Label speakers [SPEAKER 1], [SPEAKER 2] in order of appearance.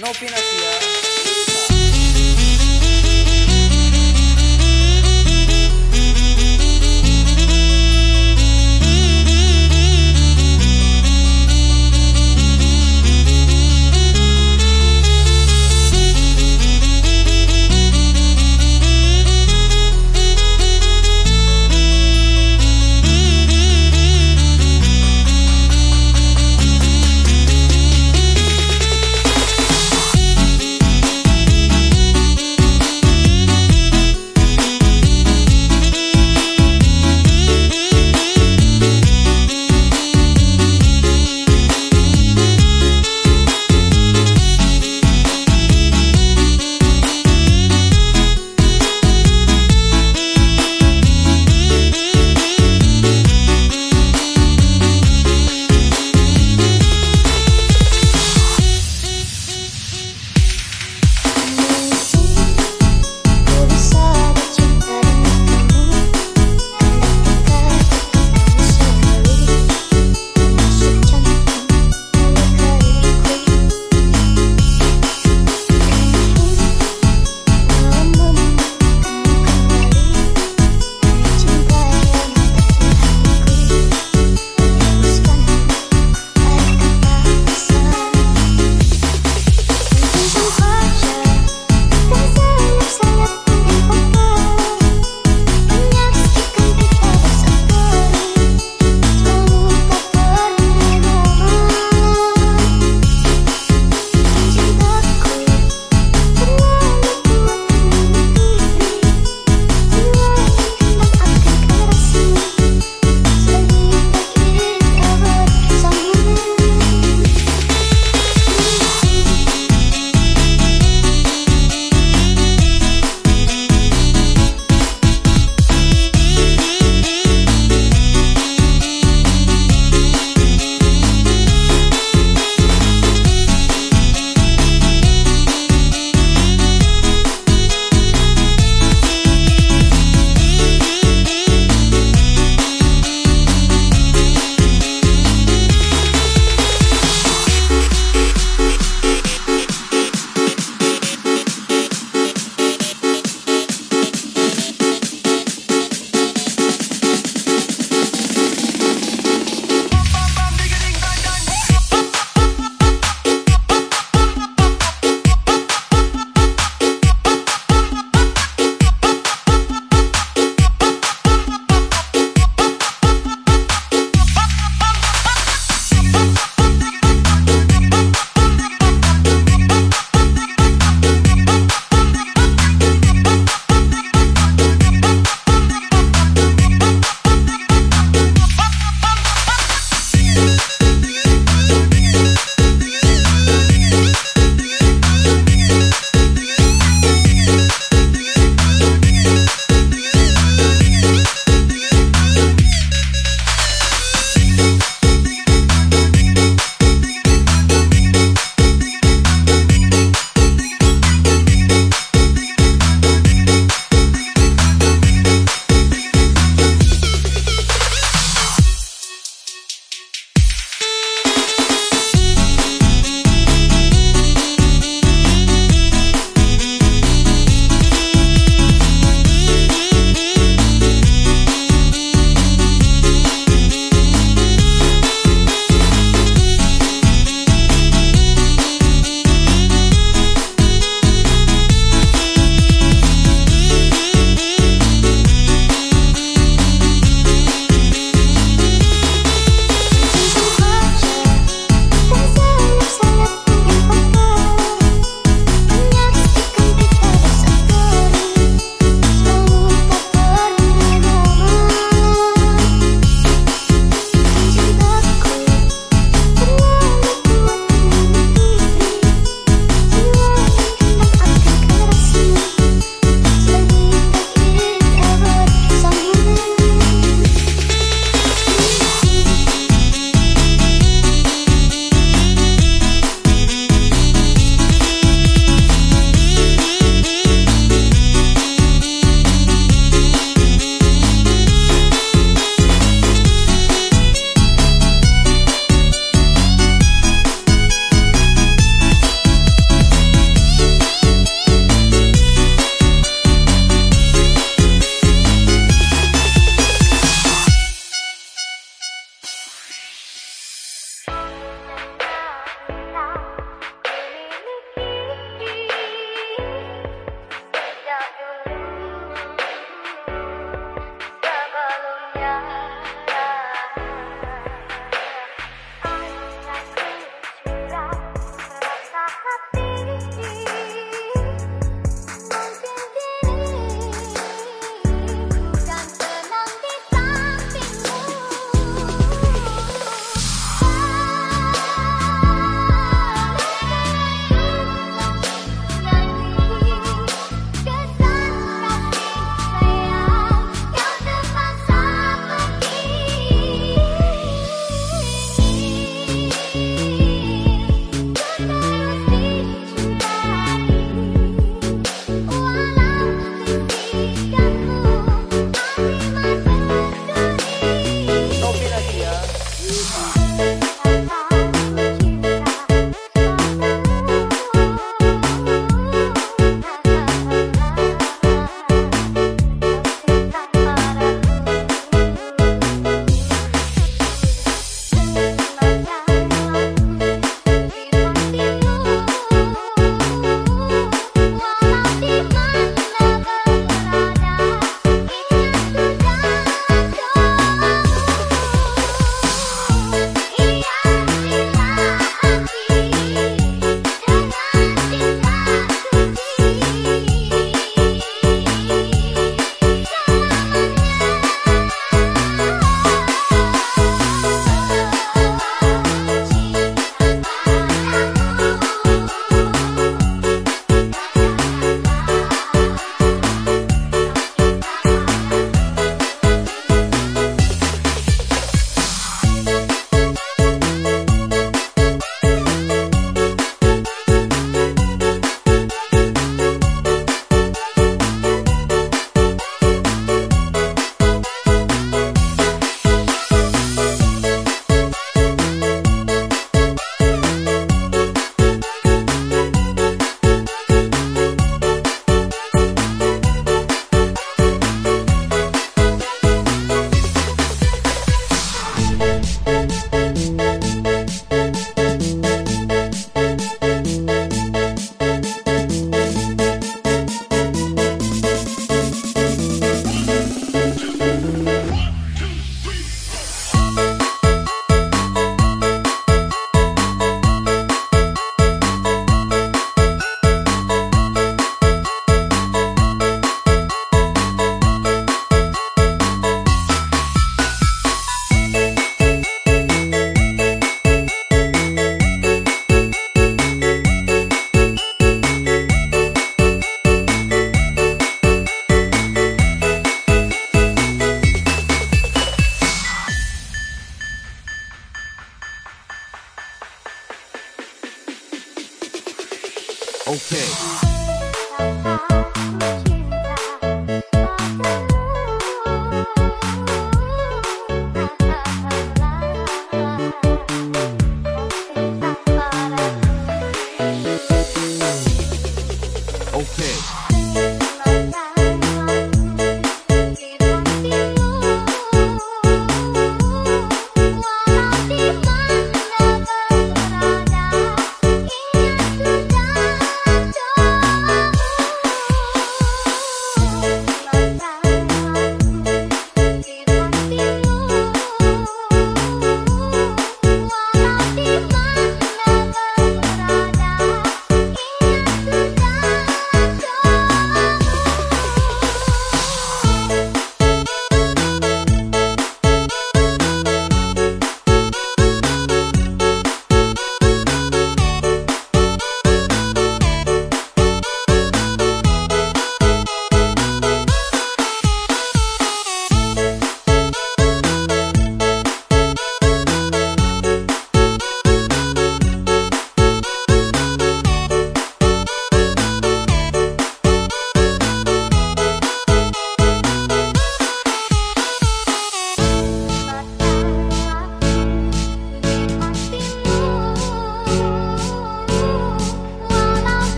[SPEAKER 1] No financiada.